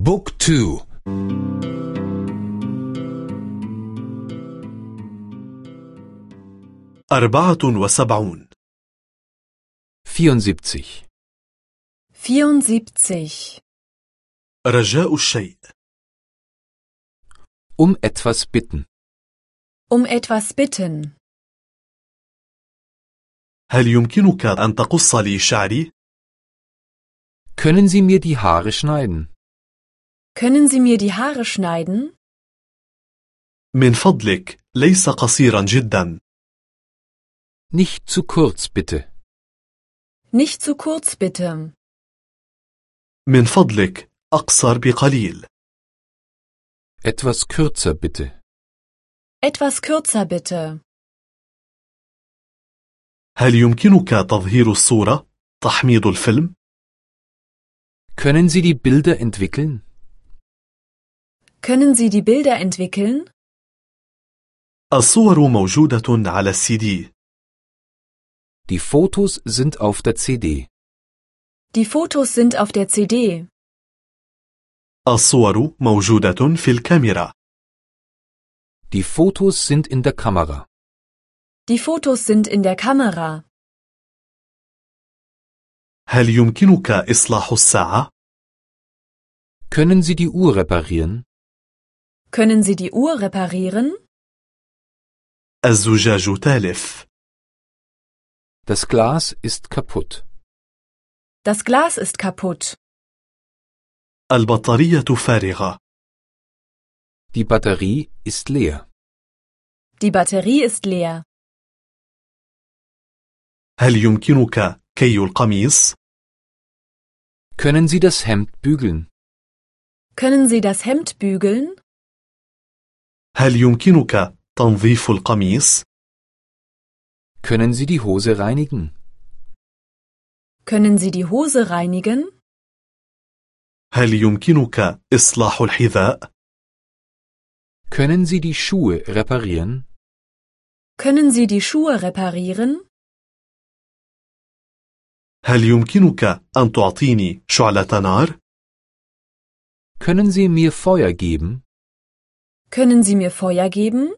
بوك تو أربعة وسبعون 74 74. رجاء الشيء Um etwas bitten. Um etwas bitten. هل يمكنك أن تقص لي شعري؟ Können Sie mir die Haare schneiden? Können Sie mir die Haare schneiden? من فضلك ليس قصيرا جدا Nicht zu kurz, bitte. Nicht zu kurz bitte. من فضلك أقصر بقليل Etwas kürzer, bitte. Etwas kürzer bitte. هل يمكنك تظهير الصورة؟ تحميض الفيلم؟ Können Sie die Bilder entwickeln? Können Sie die Bilder entwickeln? الصور موجودة على السي دي Die Fotos sind auf der CD. Die Fotos sind auf der CD. الصور موجودة في الكاميرا Die Fotos sind in der Kamera. Die Fotos sind in der Kamera. هل يمكنك إصلاح الساعة؟ Können Sie die Uhr reparieren? Können Sie die Uhr reparieren? الزجاج تالف Das Glas ist kaputt. Das Glas ist kaputt. البطارية فارغة Die Batterie ist leer. Die Batterie ist leer. هل يمكنك كي القميص؟ Können Sie das Hemd bügeln? Können Sie das Hemd bügeln? هل يمكنك تنظيف القميص؟ Können Sie die Hose reinigen? Können Sie die Hose reinigen? هل يمكنك إصلاح الحذاء؟ Können Sie die Schuhe reparieren? Können Sie die Schuhe reparieren? هل يمكنك أن تعطيني شعلة نار؟ Können Sie mir Feuer geben? Können Sie mir Feuer geben?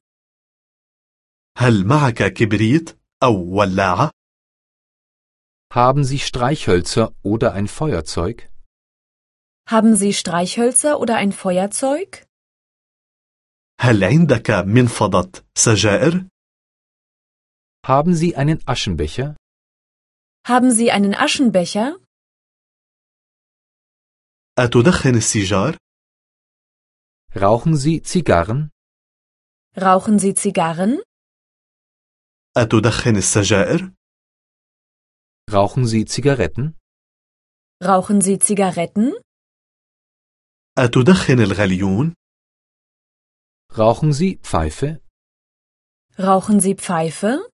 هل معك كبريت أو ولاعة؟ Haben Sie Streichhölzer oder ein Feuerzeug? Haben Sie Streichhölzer oder ein Feuerzeug? هل عندك منفضة سجائر؟ Haben Sie einen Aschenbecher? Haben Sie einen Aschenbecher? أتدخن السيجار؟ Rauchen Sie Zigarren? Rauchen Sie Zigarren? أتدخن السجائر؟ Rauchen Sie Zigaretten? Rauchen Sie Zigaretten? أتدخن الغليون؟ Rauchen Sie Pfeife? Rauchen Sie Pfeife?